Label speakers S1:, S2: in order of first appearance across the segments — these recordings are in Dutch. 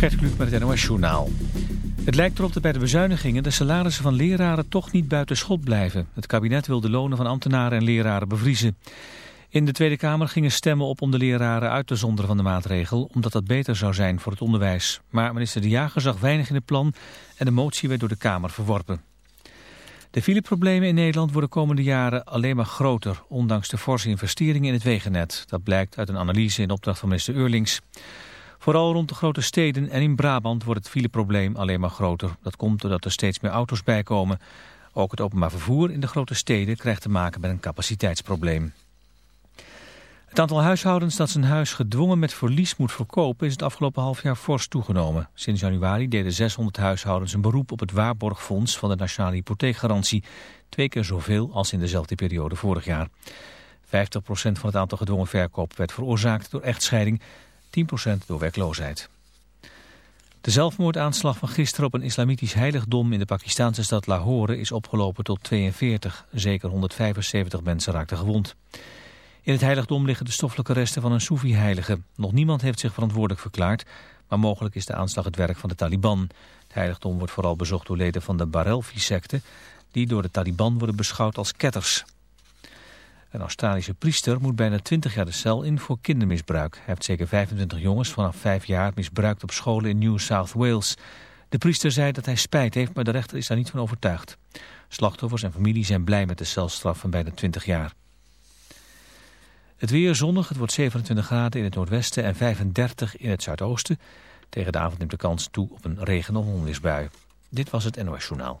S1: Gert Kluk met het NOS Journaal. Het lijkt erop dat bij de bezuinigingen de salarissen van leraren toch niet buiten schot blijven. Het kabinet wil de lonen van ambtenaren en leraren bevriezen. In de Tweede Kamer gingen stemmen op om de leraren uit te zonderen van de maatregel, omdat dat beter zou zijn voor het onderwijs. Maar minister De Jager zag weinig in het plan en de motie werd door de Kamer verworpen. De fileproblemen in Nederland worden de komende jaren alleen maar groter, ondanks de forse investeringen in het wegennet. Dat blijkt uit een analyse in opdracht van minister Eurlings. Vooral rond de grote steden en in Brabant wordt het fileprobleem alleen maar groter. Dat komt doordat er steeds meer auto's bijkomen. Ook het openbaar vervoer in de grote steden krijgt te maken met een capaciteitsprobleem. Het aantal huishoudens dat zijn huis gedwongen met verlies moet verkopen is het afgelopen half jaar fors toegenomen. Sinds januari deden 600 huishoudens een beroep op het waarborgfonds van de Nationale Hypotheekgarantie. Twee keer zoveel als in dezelfde periode vorig jaar. 50% van het aantal gedwongen verkoop werd veroorzaakt door echtscheiding 10% door werkloosheid. De zelfmoordaanslag van gisteren op een islamitisch heiligdom in de Pakistanse stad Lahore is opgelopen tot 42. Zeker 175 mensen raakten gewond. In het heiligdom liggen de stoffelijke resten van een Soefi-heilige. Nog niemand heeft zich verantwoordelijk verklaard, maar mogelijk is de aanslag het werk van de Taliban. Het heiligdom wordt vooral bezocht door leden van de Barelvi-secte, die door de Taliban worden beschouwd als ketters. Een Australische priester moet bijna 20 jaar de cel in voor kindermisbruik. Hij heeft zeker 25 jongens vanaf 5 jaar misbruikt op scholen in New South Wales. De priester zei dat hij spijt heeft, maar de rechter is daar niet van overtuigd. Slachtoffers en familie zijn blij met de celstraf van bijna 20 jaar. Het weer zonnig, het wordt 27 graden in het noordwesten en 35 in het zuidoosten. Tegen de avond neemt de kans toe op een regen- of onweersbui. Dit was het NOS Journaal.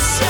S2: myself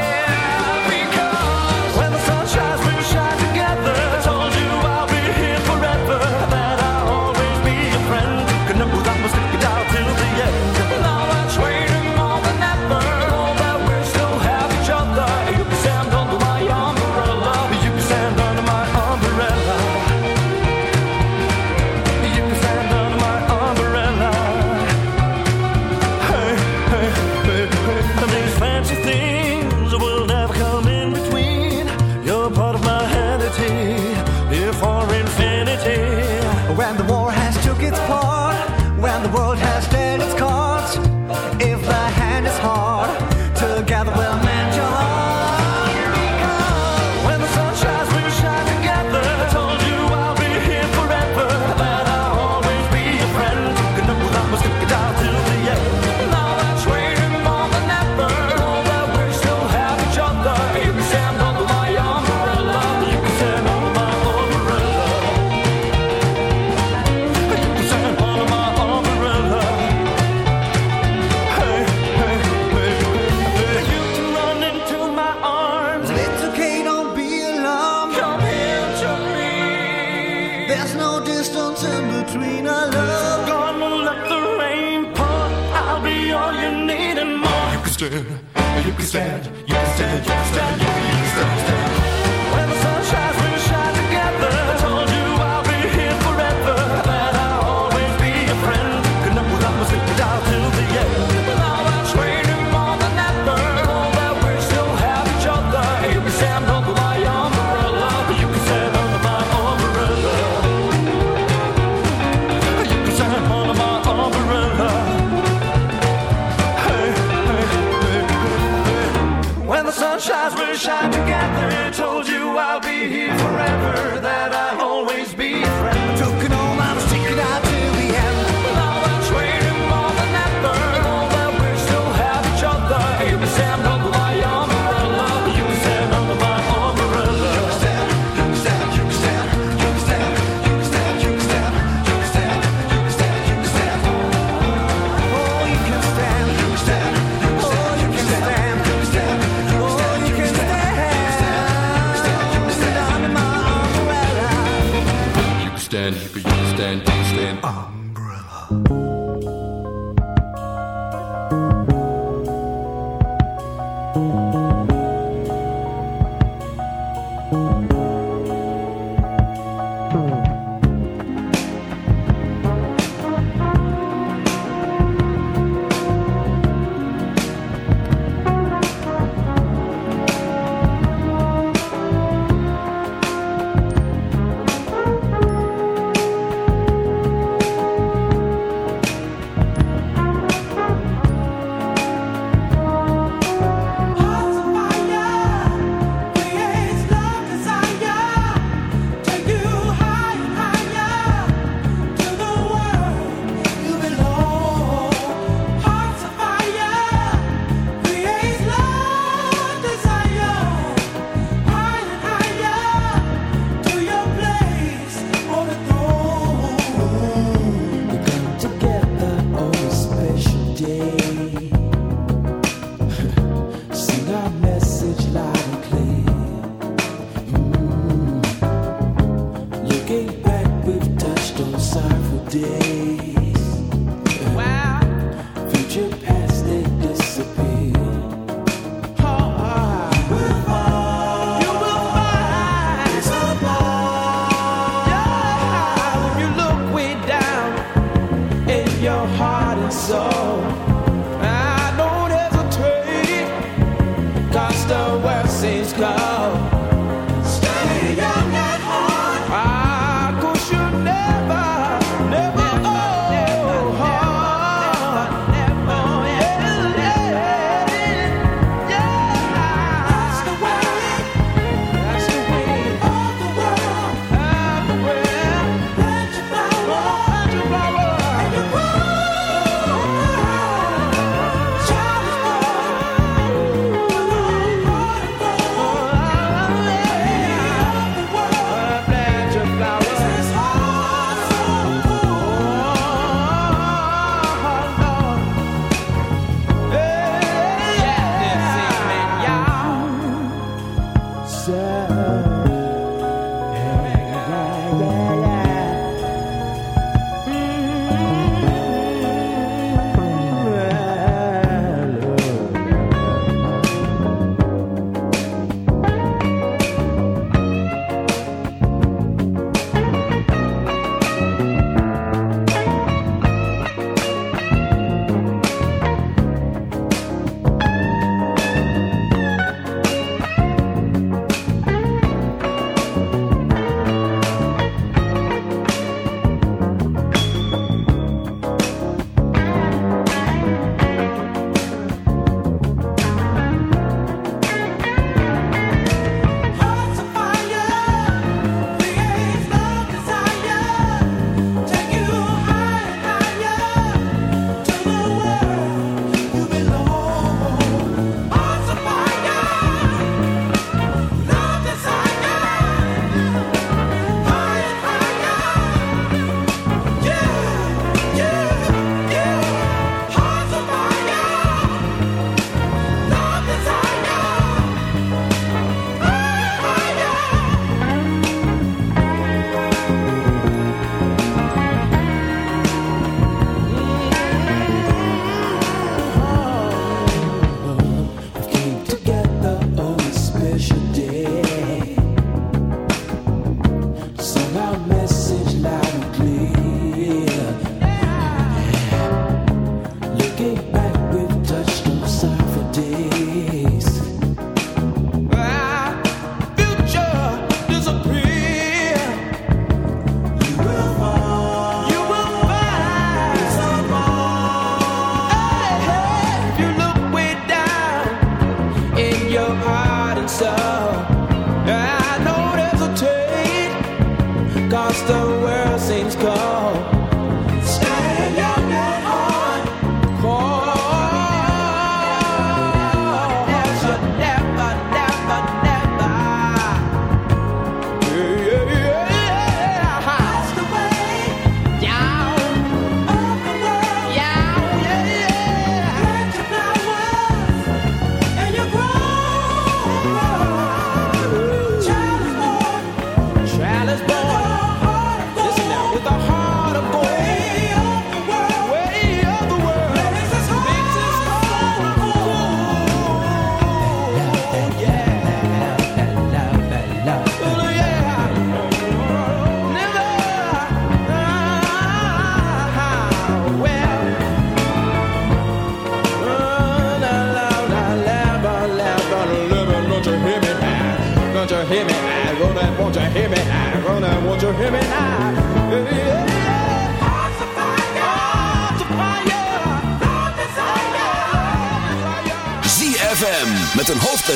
S3: wish I
S4: together
S3: told you I'll be here forever, that I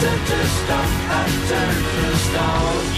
S5: turn to stone, I turn to
S2: stone.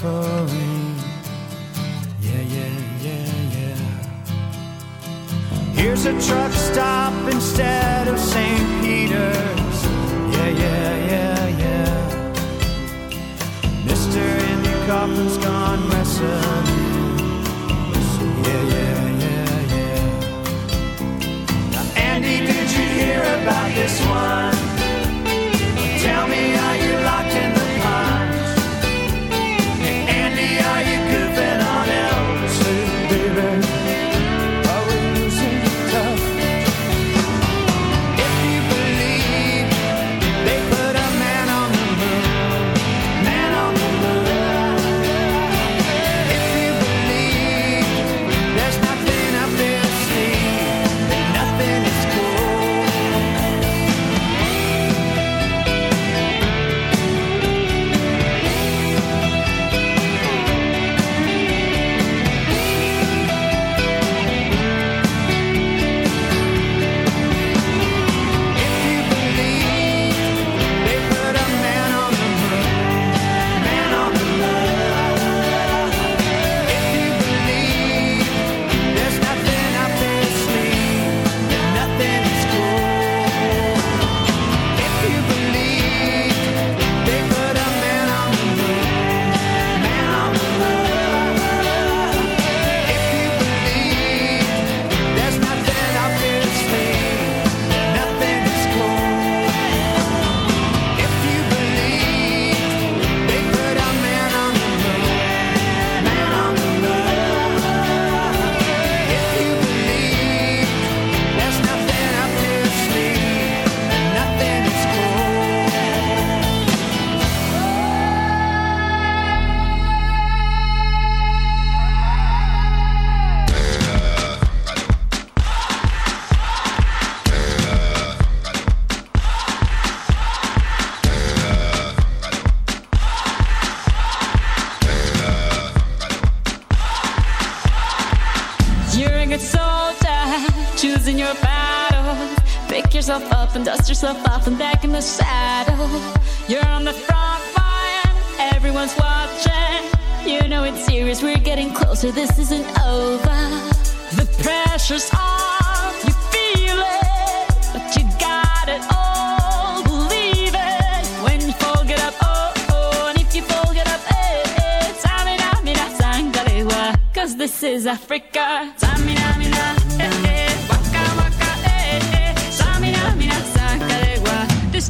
S4: time
S6: yourself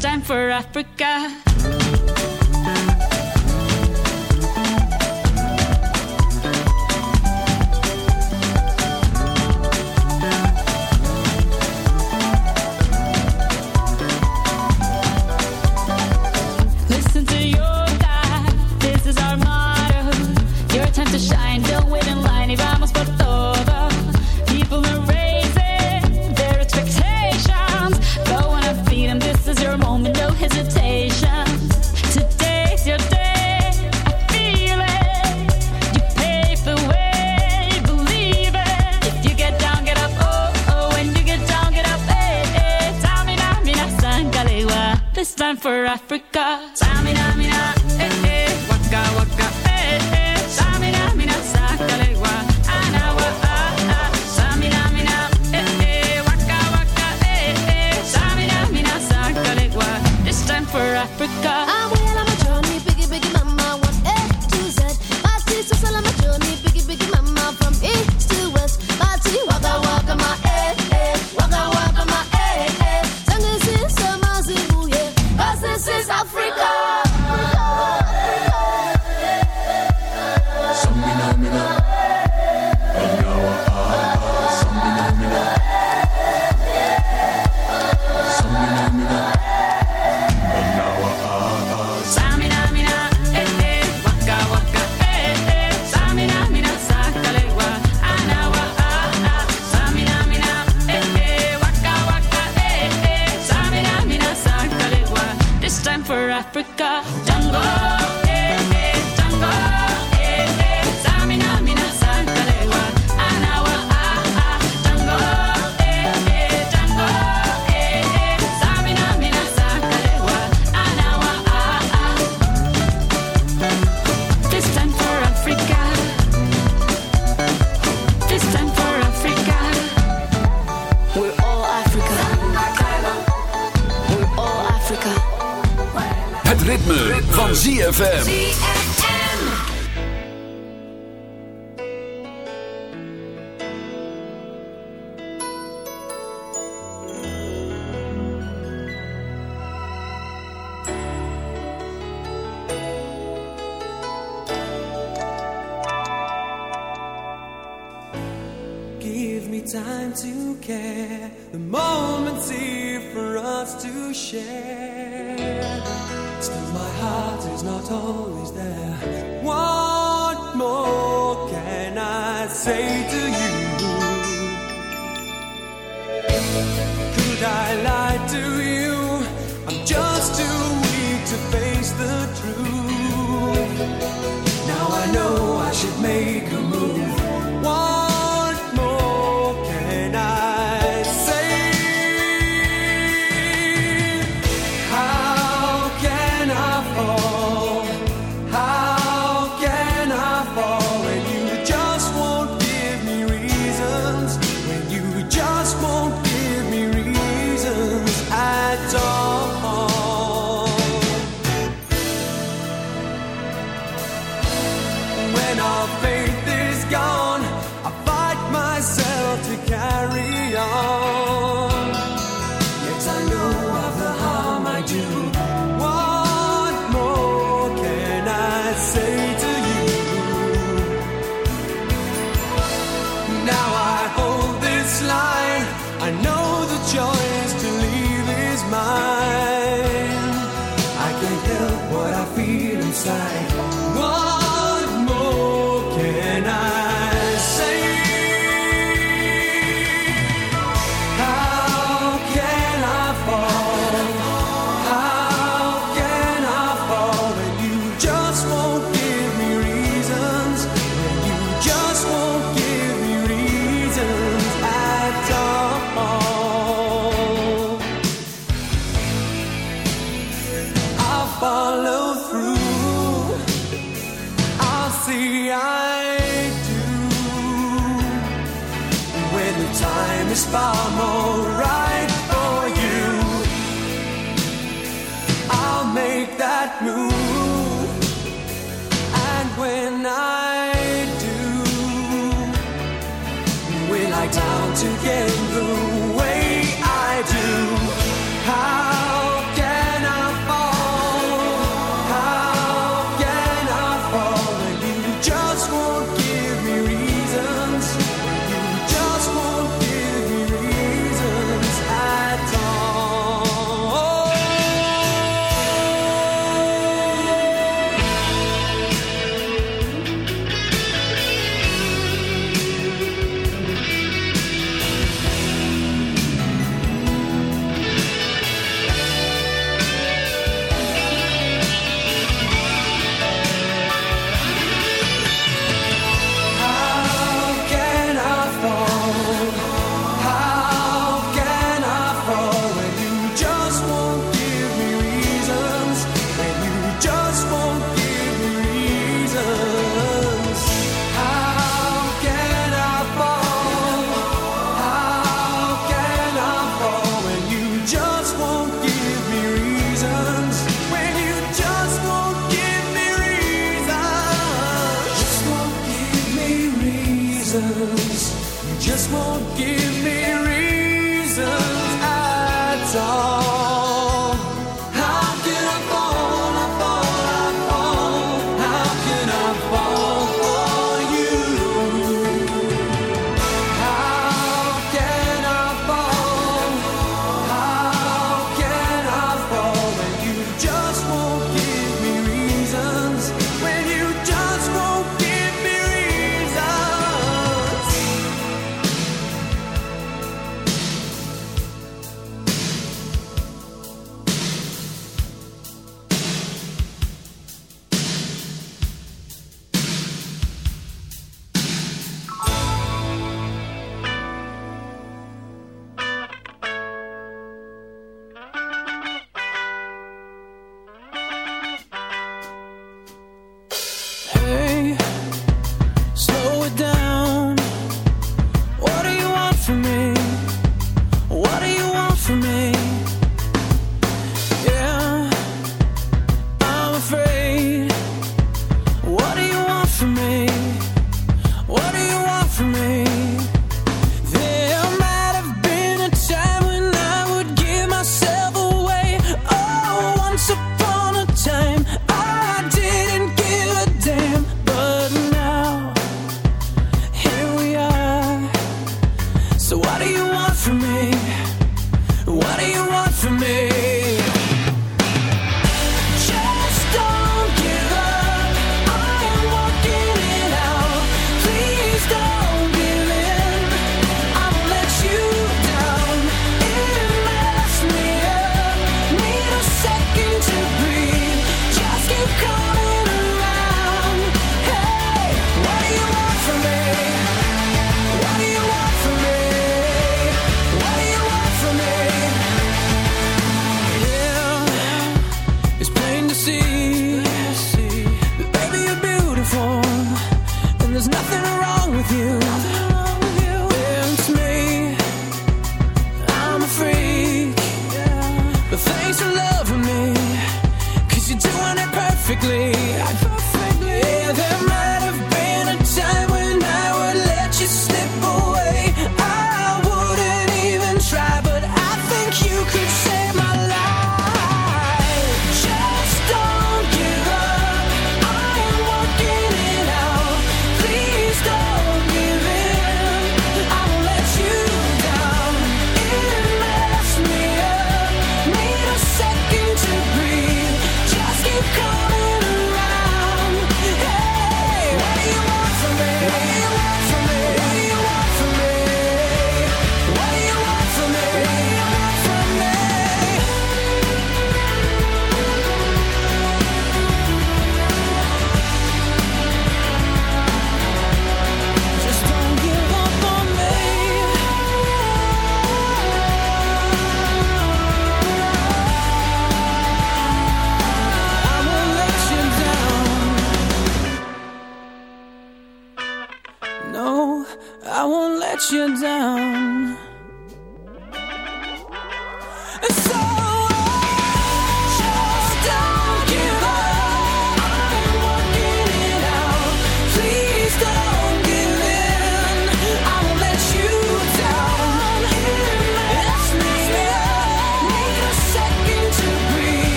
S6: time for Africa. Africa.
S2: Tango. van ZFM.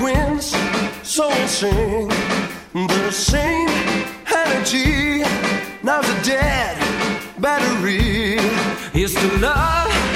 S7: twins,
S5: so sing the same energy. Now's the dead battery.
S8: Is to love.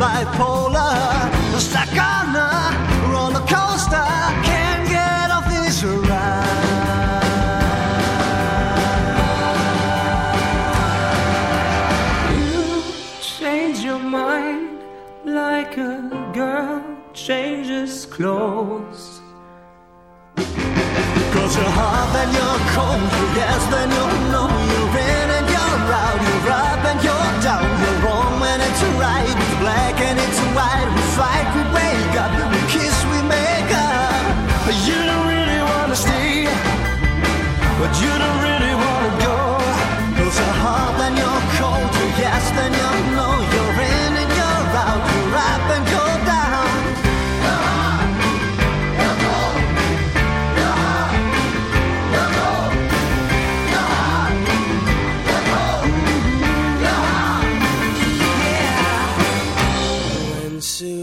S5: Bipolar. Stuck on a roller coaster. Can't get off this
S8: You change your mind like a girl changes clothes.
S5: Cause you're hot, then you're cold, yes, then you're in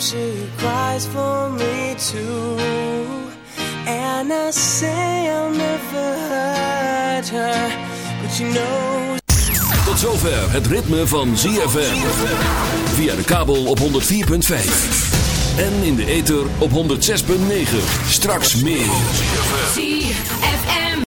S4: She cries for me too. And I say I'll never hurt her. But you know
S9: Tot zover het ritme van ZFM. Via de kabel op 104.5. En in de ether op 106.9. Straks meer.
S6: ZFM.